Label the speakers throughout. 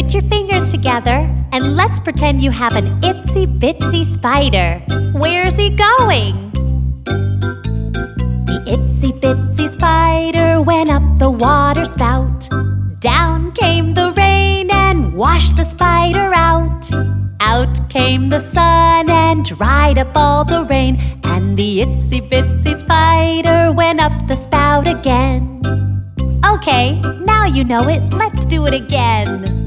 Speaker 1: Put your fingers together and let's pretend you have an itsy bitsy spider. Where's he going? The itsy bitsy spider went up the water spout. Down came the rain and washed the spider out. Out came the sun and dried up all the rain. And the itsy bitsy spider went up the spout again. Okay, now you know it, let's do it again.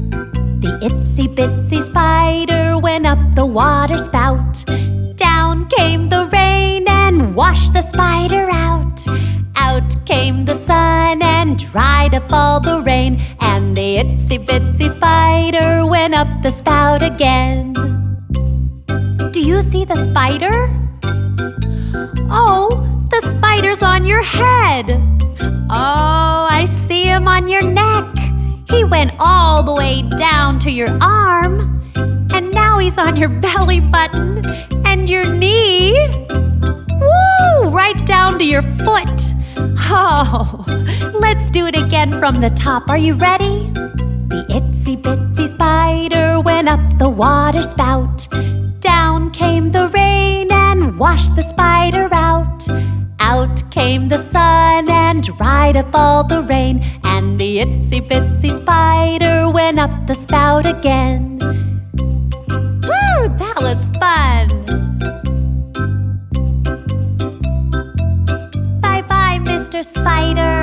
Speaker 1: Itsy bitsy spider went up the water spout. Down came the rain and washed the spider out. Out came the sun and dried up all the rain. And the itsy bitsy spider went up the spout again. Do you see the spider? Oh, the spider's on your head. Oh, I see him on your neck. He went all the way down your arm. And now he's on your belly button and your knee. Woo! Right down to your foot. Oh, let's do it again from the top. Are you ready? The itsy bitsy spider went up the water spout. Down came the rain and washed the spider out. Out came the sun and dried up all the rain. And itsy bitsy spider went up the spout again. Woo, that was fun! Bye bye, Mr. Spider.